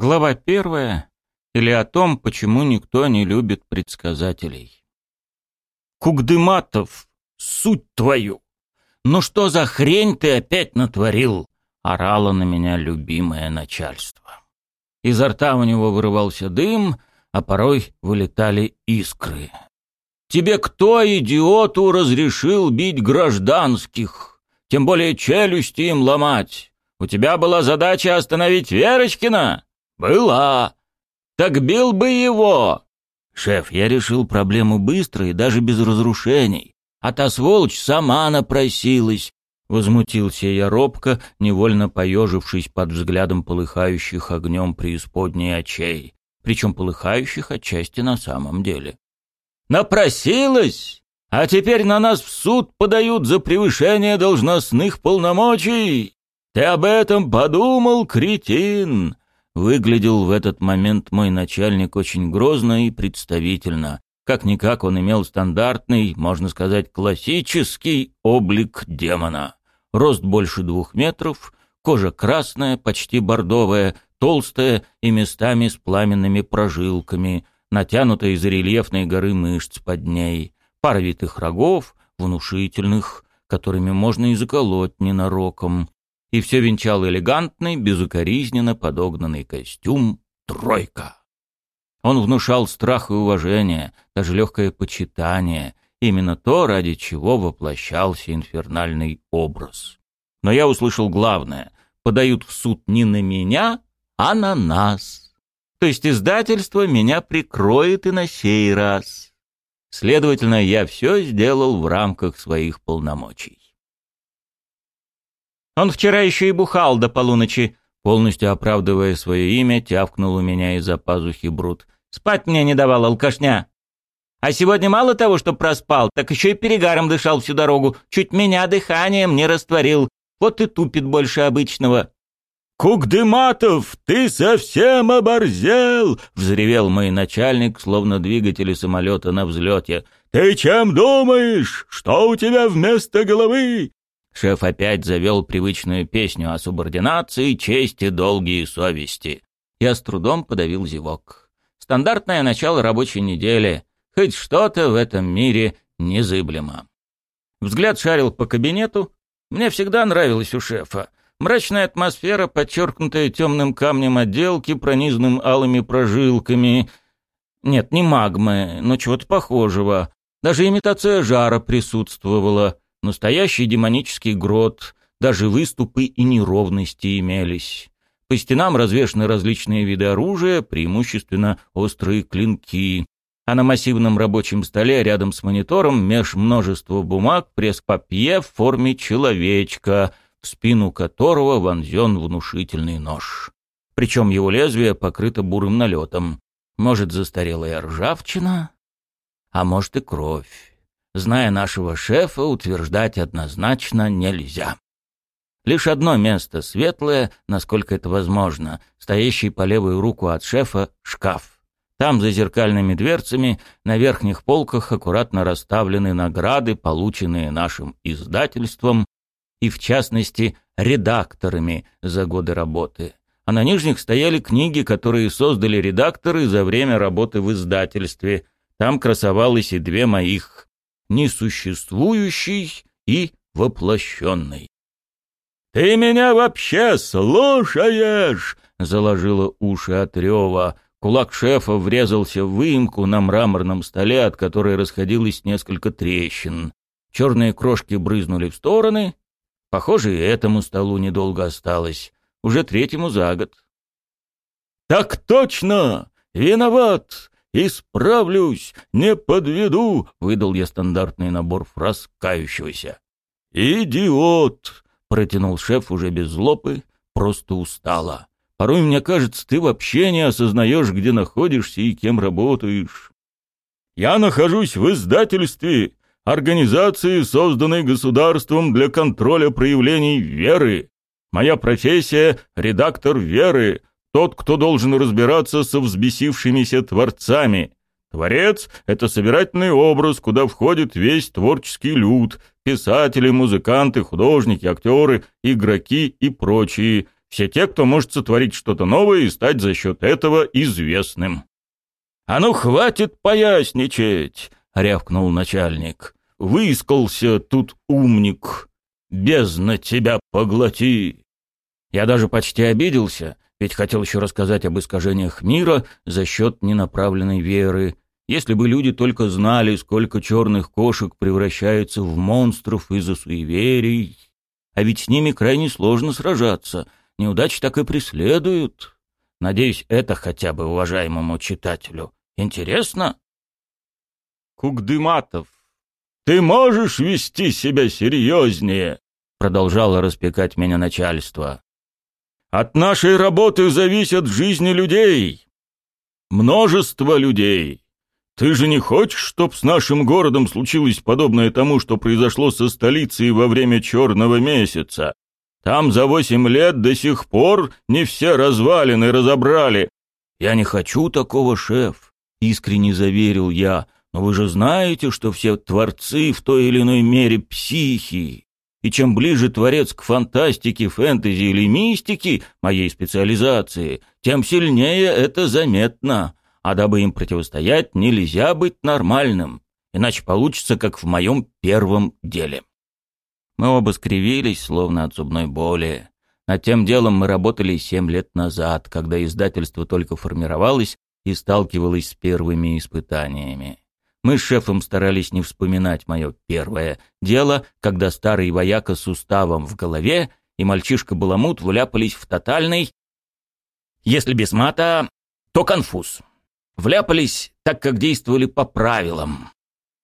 Глава первая или о том, почему никто не любит предсказателей. Кугдыматов, суть твою! Ну что за хрень ты опять натворил? Орало на меня любимое начальство. Изо рта у него вырывался дым, а порой вылетали искры. Тебе кто, идиоту, разрешил бить гражданских? Тем более челюсти им ломать. У тебя была задача остановить Верочкина? Была. Так бил бы его. Шеф, я решил проблему быстро и даже без разрушений. А та сволочь сама напросилась. Возмутился я робко, невольно поежившись под взглядом полыхающих огнем преисподней очей, причем полыхающих отчасти на самом деле. «Напросилась? А теперь на нас в суд подают за превышение должностных полномочий? Ты об этом подумал, кретин?» Выглядел в этот момент мой начальник очень грозно и представительно. Как-никак он имел стандартный, можно сказать, классический облик демона. Рост больше двух метров, кожа красная, почти бордовая, толстая и местами с пламенными прожилками, натянутая из рельефной горы мышц под ней, пара витых рогов, внушительных, которыми можно и заколоть ненароком, и все венчал элегантный, безукоризненно подогнанный костюм «тройка». Он внушал страх и уважение, даже легкое почитание, именно то, ради чего воплощался инфернальный образ. Но я услышал главное — подают в суд не на меня, а на нас. То есть издательство меня прикроет и на сей раз. Следовательно, я все сделал в рамках своих полномочий. Он вчера еще и бухал до полуночи, полностью оправдывая свое имя, тявкнул у меня из-за пазухи Брут. Спать мне не давал алкашня. А сегодня мало того, что проспал, так еще и перегаром дышал всю дорогу, чуть меня дыханием не растворил. Вот и тупит больше обычного. «Кугдыматов, ты совсем оборзел!» — взревел мой начальник, словно двигатели самолета на взлете. «Ты чем думаешь? Что у тебя вместо головы? Шеф опять завел привычную песню о субординации, чести, долгие совести. Я с трудом подавил зевок. Стандартное начало рабочей недели. Хоть что-то в этом мире незыблемо. Взгляд шарил по кабинету. Мне всегда нравилось у шефа. Мрачная атмосфера, подчеркнутая темным камнем отделки, пронизанным алыми прожилками. Нет, не магмы, но чего-то похожего. Даже имитация жара присутствовала. Настоящий демонический грот, даже выступы и неровности имелись. По стенам развешаны различные виды оружия, преимущественно острые клинки. А на массивном рабочем столе рядом с монитором меж множества бумаг пресс-папье в форме человечка, в спину которого вонзен внушительный нож. Причем его лезвие покрыто бурым налетом. Может, застарелая ржавчина, а может и кровь зная нашего шефа, утверждать однозначно нельзя. Лишь одно место светлое, насколько это возможно, стоящий по левую руку от шефа шкаф. Там за зеркальными дверцами на верхних полках аккуратно расставлены награды, полученные нашим издательством и, в частности, редакторами за годы работы. А на нижних стояли книги, которые создали редакторы за время работы в издательстве. Там красовалось и две моих несуществующий и воплощенный. «Ты меня вообще слушаешь?» — заложила уши от рева. Кулак шефа врезался в выемку на мраморном столе, от которой расходилось несколько трещин. Черные крошки брызнули в стороны. Похоже, и этому столу недолго осталось. Уже третьему за год. «Так точно! Виноват! «Исправлюсь! Не подведу!» — выдал я стандартный набор фраз кающегося. «Идиот!» — протянул шеф уже без злобы, просто устало. «Порой, мне кажется, ты вообще не осознаешь, где находишься и кем работаешь. Я нахожусь в издательстве, организации, созданной государством для контроля проявлений веры. Моя профессия — редактор веры, тот, кто должен разбираться со взбесившимися творцами. Творец — это собирательный образ, куда входит весь творческий люд, писатели, музыканты, художники, актеры, игроки и прочие. все те, кто может сотворить что-то новое и стать за счет этого известным. «А ну, хватит поясничать!» — рявкнул начальник. «Выискался тут умник. Бездна тебя поглоти!» Я даже почти обиделся, ведь хотел еще рассказать об искажениях мира за счет ненаправленной веры. Если бы люди только знали, сколько черных кошек превращаются в монстров из-за суеверий. А ведь с ними крайне сложно сражаться. Неудачи так и преследуют. Надеюсь, это хотя бы уважаемому читателю. Интересно? Кугдыматов, ты можешь вести себя серьезнее? Продолжало распекать меня начальство. От нашей работы зависят жизни людей. Множество людей. Ты же не хочешь, чтоб с нашим городом случилось подобное тому, что произошло со столицей во время черного месяца? Там за восемь лет до сих пор не все развалины разобрали. Я не хочу такого, шеф, искренне заверил я. Но вы же знаете, что все творцы в той или иной мере психи. И чем ближе творец к фантастике, фэнтези или мистике, моей специализации, тем сильнее это заметно. А дабы им противостоять, нельзя быть нормальным, иначе получится, как в моем первом деле. Мы оба скривились, словно от зубной боли. Над тем делом мы работали семь лет назад, когда издательство только формировалось и сталкивалось с первыми испытаниями. Мы с шефом старались не вспоминать мое первое дело, когда старый вояка с уставом в голове и мальчишка-баламут вляпались в тотальный, если без мата, то конфуз. Вляпались так, как действовали по правилам.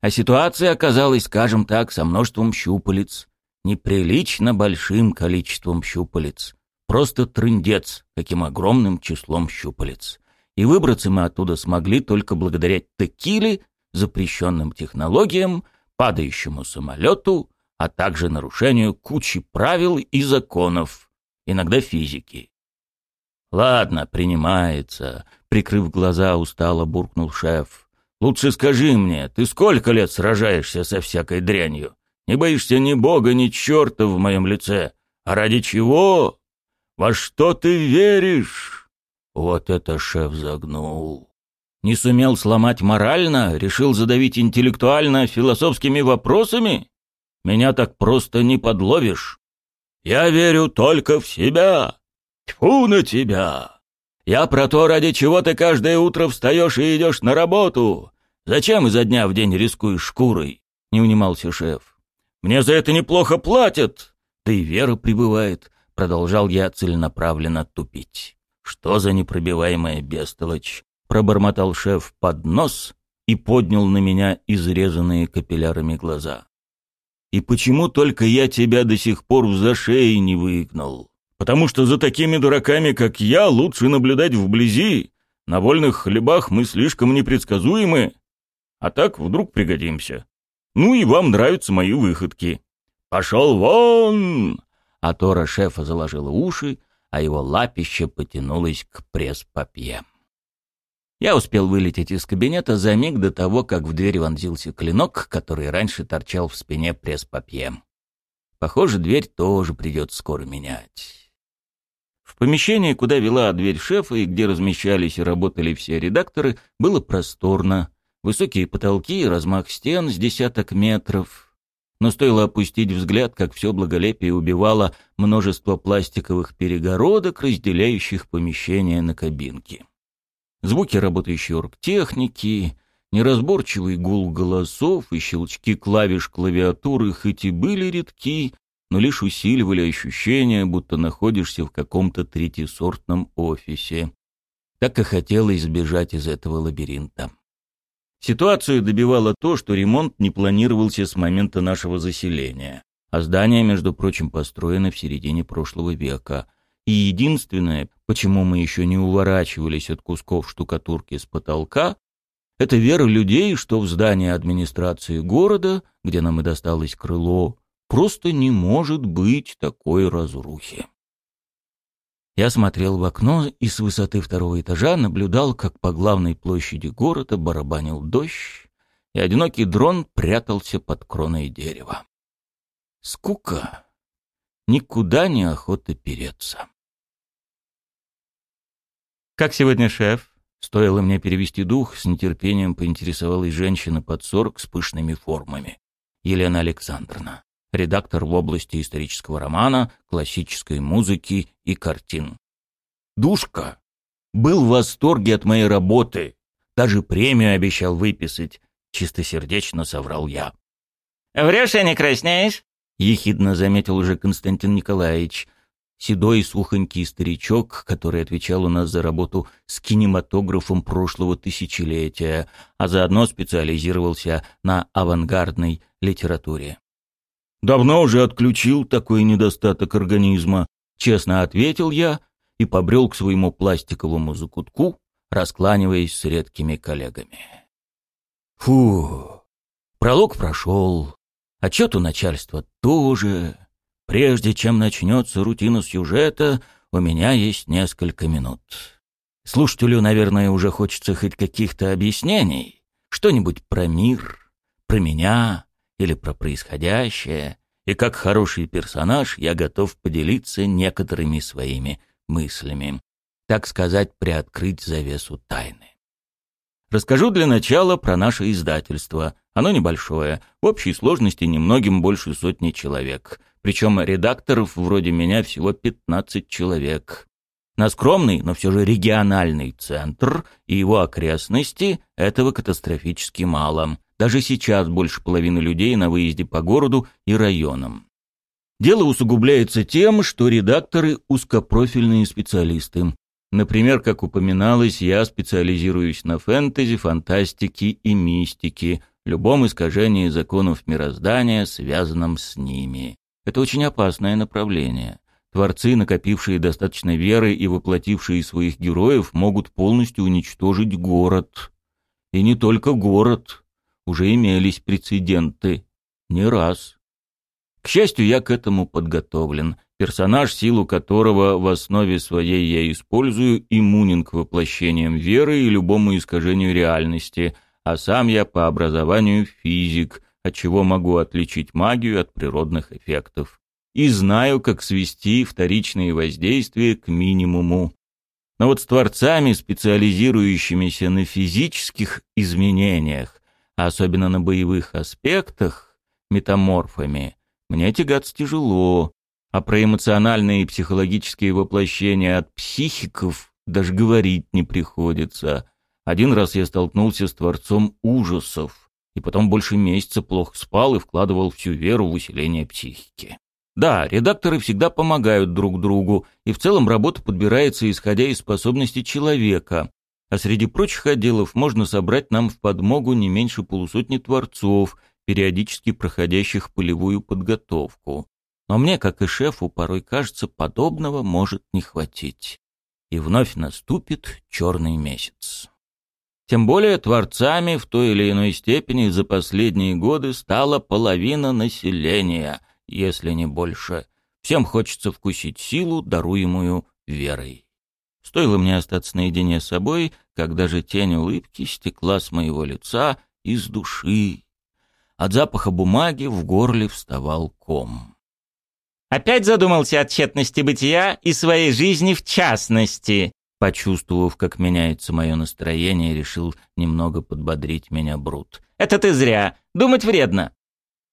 А ситуация оказалась, скажем так, со множеством щупалец. Неприлично большим количеством щупалец. Просто трындец, каким огромным числом щупалец. И выбраться мы оттуда смогли только благодаря текиле запрещенным технологиям, падающему самолету, а также нарушению кучи правил и законов, иногда физики. «Ладно, принимается», — прикрыв глаза, устало буркнул шеф. «Лучше скажи мне, ты сколько лет сражаешься со всякой дрянью? Не боишься ни бога, ни черта в моем лице? А ради чего? Во что ты веришь?» Вот это шеф загнул. Не сумел сломать морально, решил задавить интеллектуально философскими вопросами? Меня так просто не подловишь. Я верю только в себя. Тьфу на тебя! Я про то, ради чего ты каждое утро встаешь и идешь на работу. Зачем изо дня в день рискуешь шкурой? Не унимался шеф. Мне за это неплохо платят. Да вера прибывает. Продолжал я целенаправленно тупить. Что за непробиваемая бестолочь? Пробормотал шеф под нос и поднял на меня изрезанные капиллярами глаза. «И почему только я тебя до сих пор в зашей не выгнал? Потому что за такими дураками, как я, лучше наблюдать вблизи. На вольных хлебах мы слишком непредсказуемы. А так вдруг пригодимся. Ну и вам нравятся мои выходки. Пошел вон!» А Тора шефа заложила уши, а его лапище потянулось к пресс-папье. Я успел вылететь из кабинета за миг до того, как в дверь вонзился клинок, который раньше торчал в спине пресс-папье. Похоже, дверь тоже придется скоро менять. В помещении, куда вела дверь шефа и где размещались и работали все редакторы, было просторно. Высокие потолки и размах стен с десяток метров. Но стоило опустить взгляд, как все благолепие убивало множество пластиковых перегородок, разделяющих помещение на кабинки звуки работающей оргтехники, неразборчивый гул голосов и щелчки клавиш клавиатуры хоть и были редки, но лишь усиливали ощущение, будто находишься в каком-то третьесортном офисе. Так и хотелось избежать из этого лабиринта. Ситуацию добивало то, что ремонт не планировался с момента нашего заселения, а здание, между прочим, построено в середине прошлого века, и единственное, почему мы еще не уворачивались от кусков штукатурки с потолка, это вера людей, что в здании администрации города, где нам и досталось крыло, просто не может быть такой разрухи. Я смотрел в окно и с высоты второго этажа наблюдал, как по главной площади города барабанил дождь, и одинокий дрон прятался под кроной дерева. Скука. Никуда не охота переться. «Как сегодня, шеф?» Стоило мне перевести дух, с нетерпением поинтересовалась женщина под сорок с пышными формами. Елена Александровна, редактор в области исторического романа, классической музыки и картин. Душка был в восторге от моей работы, даже премию обещал выписать, чистосердечно соврал я. «Врешь, а не краснеешь?» — ехидно заметил уже Константин Николаевич, седой сухонький старичок, который отвечал у нас за работу с кинематографом прошлого тысячелетия, а заодно специализировался на авангардной литературе. «Давно уже отключил такой недостаток организма», — честно ответил я и побрел к своему пластиковому закутку, раскланиваясь с редкими коллегами. Фу, пролог прошел, отчет у начальства тоже. Прежде чем начнется рутина сюжета, у меня есть несколько минут. Слушателю, наверное, уже хочется хоть каких-то объяснений. Что-нибудь про мир, про меня или про происходящее. И как хороший персонаж я готов поделиться некоторыми своими мыслями. Так сказать, приоткрыть завесу тайны. Расскажу для начала про наше издательство. Оно небольшое, в общей сложности немногим больше сотни человек. Причем редакторов вроде меня всего 15 человек. На скромный, но все же региональный центр и его окрестности этого катастрофически мало. Даже сейчас больше половины людей на выезде по городу и районам. Дело усугубляется тем, что редакторы – узкопрофильные специалисты. Например, как упоминалось, я специализируюсь на фэнтези, фантастике и мистике, любом искажении законов мироздания, связанном с ними. Это очень опасное направление. Творцы, накопившие достаточно веры и воплотившие своих героев, могут полностью уничтожить город. И не только город. Уже имелись прецеденты. Не раз. К счастью, я к этому подготовлен. Персонаж, силу которого в основе своей я использую, иммунен к воплощениям веры и любому искажению реальности, а сам я по образованию физик, отчего могу отличить магию от природных эффектов. И знаю, как свести вторичные воздействия к минимуму. Но вот с творцами, специализирующимися на физических изменениях, а особенно на боевых аспектах, метаморфами, мне тягаться тяжело, а про эмоциональные и психологические воплощения от психиков даже говорить не приходится. Один раз я столкнулся с творцом ужасов, и потом больше месяца плохо спал и вкладывал всю веру в усиление психики. Да, редакторы всегда помогают друг другу, и в целом работа подбирается исходя из способностей человека. А среди прочих отделов можно собрать нам в подмогу не меньше полусотни творцов, периодически проходящих полевую подготовку. Но мне, как и шефу, порой кажется, подобного может не хватить. И вновь наступит черный месяц. Тем более творцами в той или иной степени за последние годы стала половина населения, если не больше. Всем хочется вкусить силу, даруемую верой. Стоило мне остаться наедине с собой, когда же тень улыбки стекла с моего лица из души. От запаха бумаги в горле вставал ком. «Опять задумался о тщетности бытия и своей жизни в частности», Почувствовав, как меняется мое настроение, решил немного подбодрить меня Брут. «Это ты зря. Думать вредно».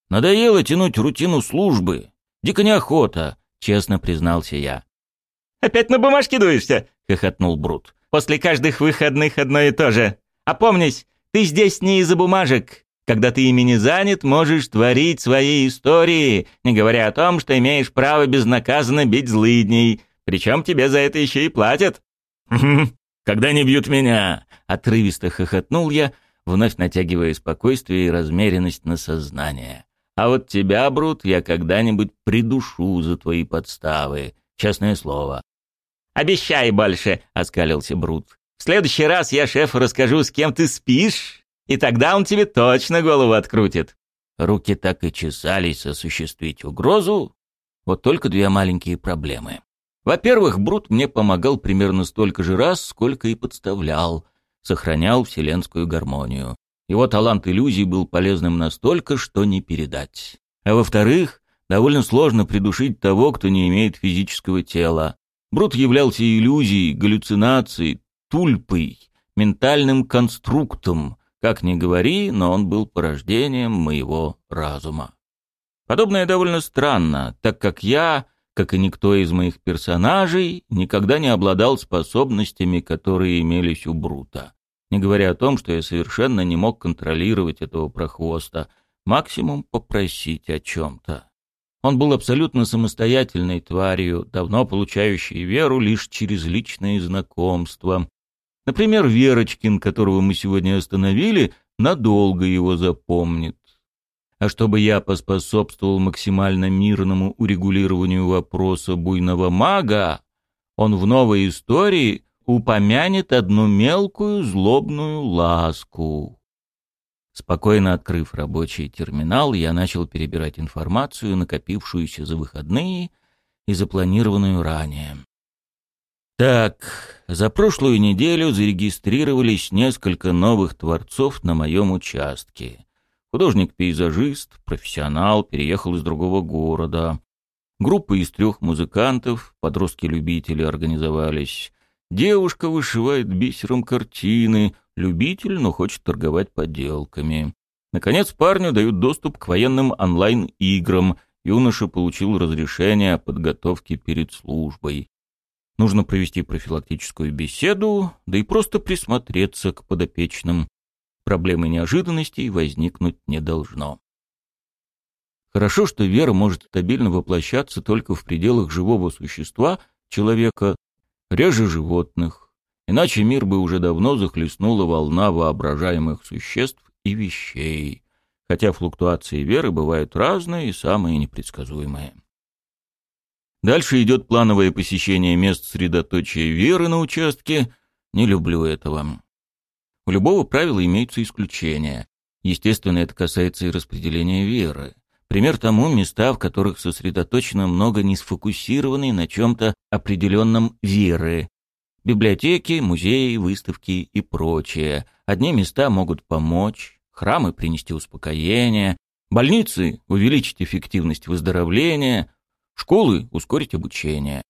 «Надоело тянуть рутину службы. Дико неохота», — честно признался я. «Опять на бумажке дуешься?» — хохотнул Брут. «После каждых выходных одно и то же. Опомнись, ты здесь не из-за бумажек. Когда ты ими не занят, можешь творить свои истории, не говоря о том, что имеешь право безнаказанно бить злыдней. Причем тебе за это еще и платят. когда не бьют меня!» — отрывисто хохотнул я, вновь натягивая спокойствие и размеренность на сознание. «А вот тебя, Брут, я когда-нибудь придушу за твои подставы, честное слово». «Обещай больше!» — оскалился Брут. «В следующий раз я шефу расскажу, с кем ты спишь, и тогда он тебе точно голову открутит». Руки так и чесались осуществить угрозу, вот только две маленькие проблемы. Во-первых, Брут мне помогал примерно столько же раз, сколько и подставлял, сохранял вселенскую гармонию. Его талант иллюзий был полезным настолько, что не передать. А во-вторых, довольно сложно придушить того, кто не имеет физического тела. Брут являлся иллюзией, галлюцинацией, тульпой, ментальным конструктом. Как ни говори, но он был порождением моего разума. Подобное довольно странно, так как я, как и никто из моих персонажей, никогда не обладал способностями, которые имелись у Брута. Не говоря о том, что я совершенно не мог контролировать этого прохвоста, максимум попросить о чем-то. Он был абсолютно самостоятельной тварью, давно получающей веру лишь через личные знакомства. Например, Верочкин, которого мы сегодня остановили, надолго его запомнит. А чтобы я поспособствовал максимально мирному урегулированию вопроса буйного мага, он в новой истории упомянет одну мелкую злобную ласку. Спокойно открыв рабочий терминал, я начал перебирать информацию, накопившуюся за выходные и запланированную ранее. Так, за прошлую неделю зарегистрировались несколько новых творцов на моем участке. Художник-пейзажист, профессионал, переехал из другого города. Группа из трех музыкантов, подростки-любители организовались. Девушка вышивает бисером картины, любитель, но хочет торговать подделками. Наконец, парню дают доступ к военным онлайн-играм. Юноша получил разрешение о подготовке перед службой. Нужно провести профилактическую беседу, да и просто присмотреться к подопечным. Проблемы неожиданностей возникнуть не должно. Хорошо, что вера может стабильно воплощаться только в пределах живого существа, человека, реже животных. Иначе мир бы уже давно захлестнула волна воображаемых существ и вещей, хотя флуктуации веры бывают разные и самые непредсказуемые. Дальше идет плановое посещение мест средоточия веры на участке. Не люблю этого. Любого правила имеются исключения. Естественно, это касается и распределения веры. Пример тому места, в которых сосредоточено много несфокусированной на чем-то определенном веры. Библиотеки, музеи, выставки и прочее. Одни места могут помочь, храмы принести успокоение, больницы увеличить эффективность выздоровления, школы ускорить обучение.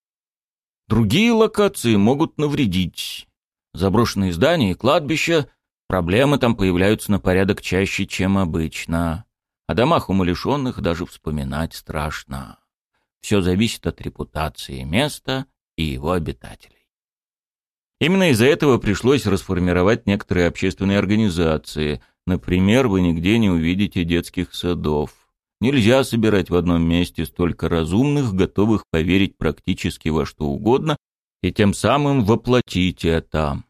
Другие локации могут навредить. Заброшенные здания и кладбища, проблемы там появляются на порядок чаще, чем обычно. О домах умалишенных даже вспоминать страшно. Все зависит от репутации места и его обитателей. Именно из-за этого пришлось расформировать некоторые общественные организации. Например, вы нигде не увидите детских садов. Нельзя собирать в одном месте столько разумных, готовых поверить практически во что угодно, и тем самым воплотить это.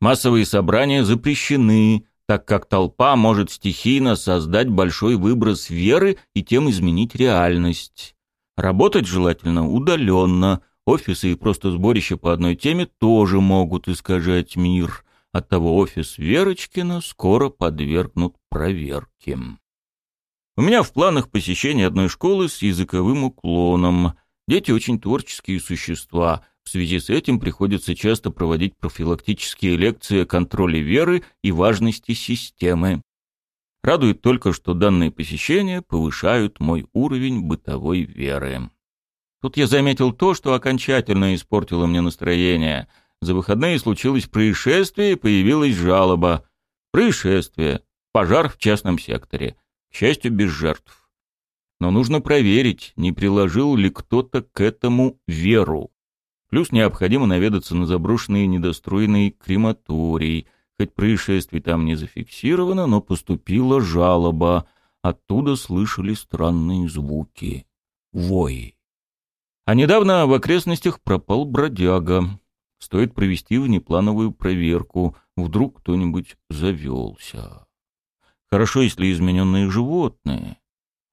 Массовые собрания запрещены, так как толпа может стихийно создать большой выброс веры и тем изменить реальность. Работать желательно удаленно. Офисы и просто сборища по одной теме тоже могут искажать мир. Оттого офис Верочкина скоро подвергнут проверке. У меня в планах посещение одной школы с языковым уклоном. Дети очень творческие существа, в связи с этим приходится часто проводить профилактические лекции о контроле веры и важности системы. Радует только, что данные посещения повышают мой уровень бытовой веры. Тут я заметил то, что окончательно испортило мне настроение. За выходные случилось происшествие и появилась жалоба. Происшествие. Пожар в частном секторе. К счастью, без жертв. Но нужно проверить, не приложил ли кто-то к этому веру. Плюс необходимо наведаться на заброшенный недостроенный крематорий. Хоть происшествий там не зафиксировано, но поступила жалоба. Оттуда слышали странные звуки. Вой. А недавно в окрестностях пропал бродяга. Стоит провести внеплановую проверку. Вдруг кто-нибудь завелся. Хорошо, если измененные животные.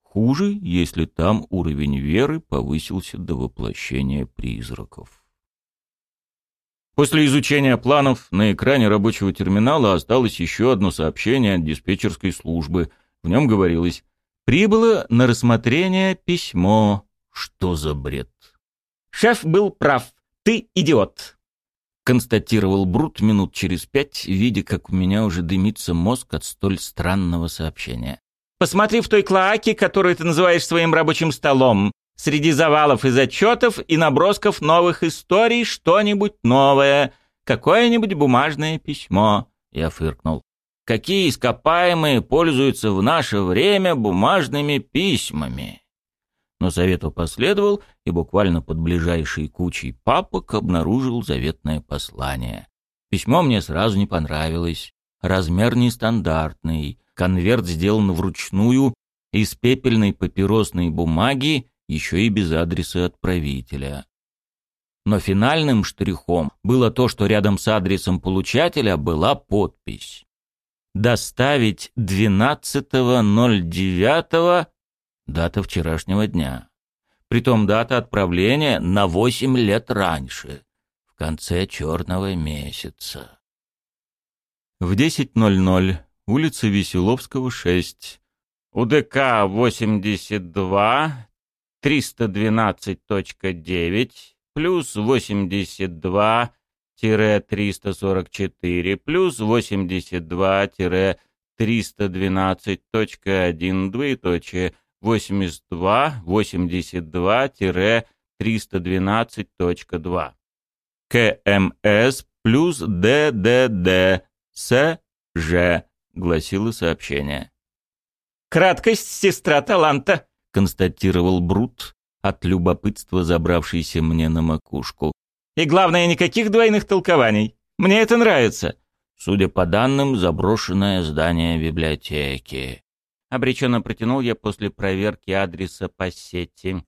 Хуже, если там уровень веры повысился до воплощения призраков. После изучения планов на экране рабочего терминала осталось еще одно сообщение от диспетчерской службы. В нем говорилось «Прибыло на рассмотрение письмо». Что за бред? «Шеф был прав. Ты идиот», — констатировал Брут минут через пять, видя, как у меня уже дымится мозг от столь странного сообщения. «Посмотри в той клоаке, которую ты называешь своим рабочим столом. Среди завалов и зачетов и набросков новых историй что-нибудь новое. Какое-нибудь бумажное письмо. Я фыркнул. Какие ископаемые пользуются в наше время бумажными письмами? Но совету последовал и буквально под ближайшей кучей папок обнаружил заветное послание. Письмо мне сразу не понравилось. Размер нестандартный, конверт сделан вручную, из пепельной папиросной бумаги, еще и без адреса отправителя. Но финальным штрихом было то, что рядом с адресом получателя была подпись. «Доставить 12.09 дата вчерашнего дня. Притом дата отправления на 8 лет раньше, в конце черного месяца. В 10.00, улица Веселовского, 6. УДК 82, 312.9, плюс 82, 344 плюс 82-312.1 двоеточие 82 82-312.2. КМС плюс ДДД С Ж, гласило сообщение. «Краткость — сестра таланта», — констатировал Брут, от любопытства забравшийся мне на макушку. «И главное, никаких двойных толкований. Мне это нравится». Судя по данным, заброшенное здание библиотеки. Обреченно протянул я после проверки адреса по сети.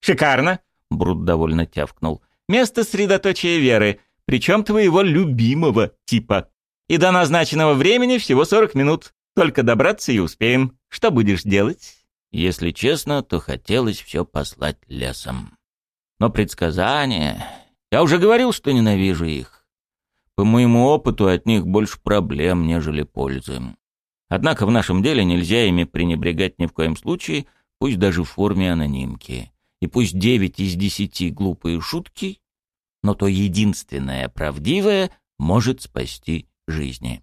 «Шикарно!» — Брут довольно тявкнул. «Место средоточия веры, причем твоего любимого типа. И до назначенного времени всего сорок минут. Только добраться и успеем. Что будешь делать?» Если честно, то хотелось все послать лесом. Но предсказания... Я уже говорил, что ненавижу их. По моему опыту от них больше проблем, нежели пользы. Однако в нашем деле нельзя ими пренебрегать ни в коем случае, пусть даже в форме анонимки. И пусть девять из десяти глупые шутки, но то единственное правдивое может спасти жизни.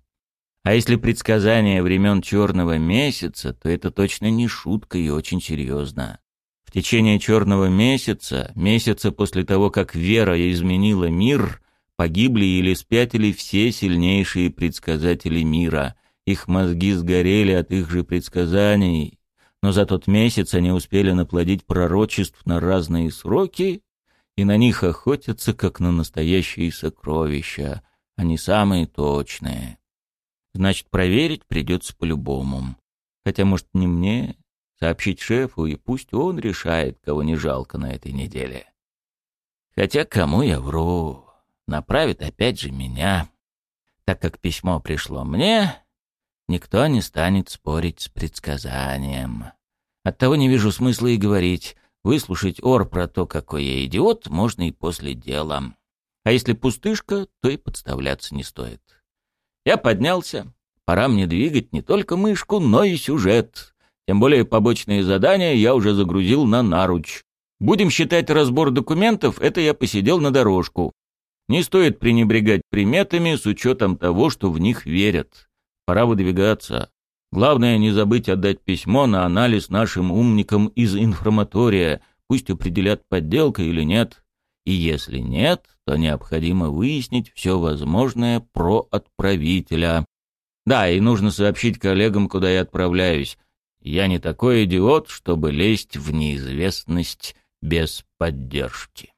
А если предсказание времен черного месяца, то это точно не шутка и очень серьезно. В течение черного месяца, месяца после того, как вера изменила мир, погибли или спятили все сильнейшие предсказатели мира, их мозги сгорели от их же предсказаний, но за тот месяц они успели наплодить пророчеств на разные сроки, и на них охотятся, как на настоящие сокровища, они самые точные. Значит, проверить придется по-любому. Хотя, может, не мне, сообщить шефу, и пусть он решает, кого не жалко на этой неделе. Хотя кому я вру, направит опять же меня. Так как письмо пришло мне, Никто не станет спорить с предсказанием. Оттого не вижу смысла и говорить. Выслушать ор про то, какой я идиот, можно и после дела. А если пустышка, то и подставляться не стоит. Я поднялся. Пора мне двигать не только мышку, но и сюжет. Тем более побочные задания я уже загрузил на наруч. Будем считать разбор документов, это я посидел на дорожку. Не стоит пренебрегать приметами с учетом того, что в них верят. Пора выдвигаться. Главное не забыть отдать письмо на анализ нашим умникам из информатория, пусть определят подделка или нет. И если нет, то необходимо выяснить все возможное про отправителя. Да, и нужно сообщить коллегам, куда я отправляюсь. Я не такой идиот, чтобы лезть в неизвестность без поддержки.